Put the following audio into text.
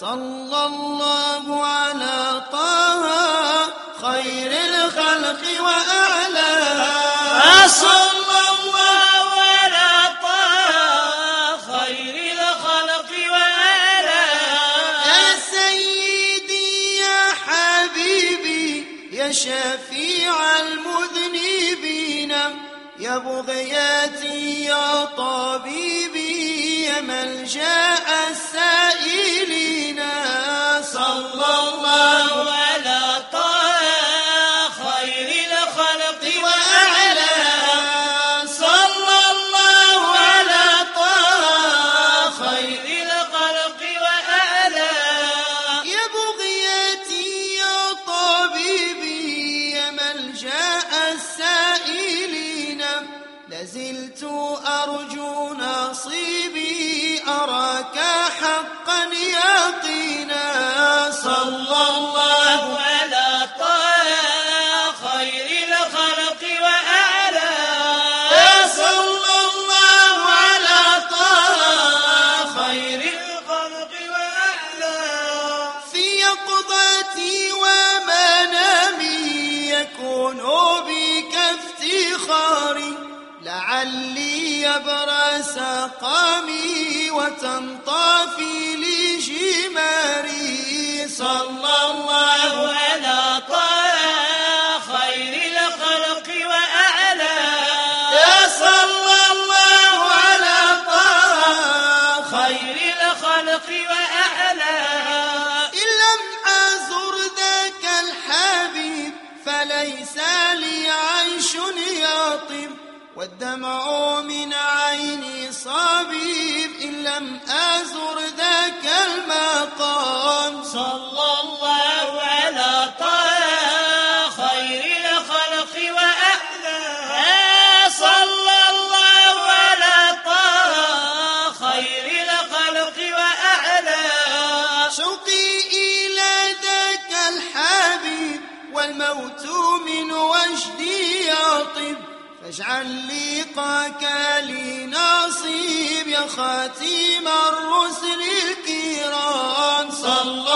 صلى الله على طه خير الخلق وأعلاها صلى الله على طه خير الخلق وعلى يا سيدي يا حبيبي يا شفيع المذنبين يا بغياتي يا طبيبي يا ملجأ السائلين. صلى الله على طه خير الخلق صلى الله على طه خير الخلق يا بغيتي يا طبيبي يا السائلين. لازلت أرجو نصيبي أراك حقا يقينا. صلى الله على طه خير الخلق وأعلى. صلى الله على طه خير الخلق وأعلى. في يقظتي ومنامي يكون بك افتخاري لعلي يبرى سقامي وتنطفي صلى الله على طه خير الخلق وأعلى. يا صلى الله على طه خير الخلق وأعلى. إن لم أزر ذاك الحبيب فليس لي عيش يطيب والدمع من عيني صبيب إن لم أزر ذاك شوقي إلى ذاك الحبيب والموت من وجدي يطيب. فاجعل لقاك لي نصيب يا خاتم الرسل الكرام. صلى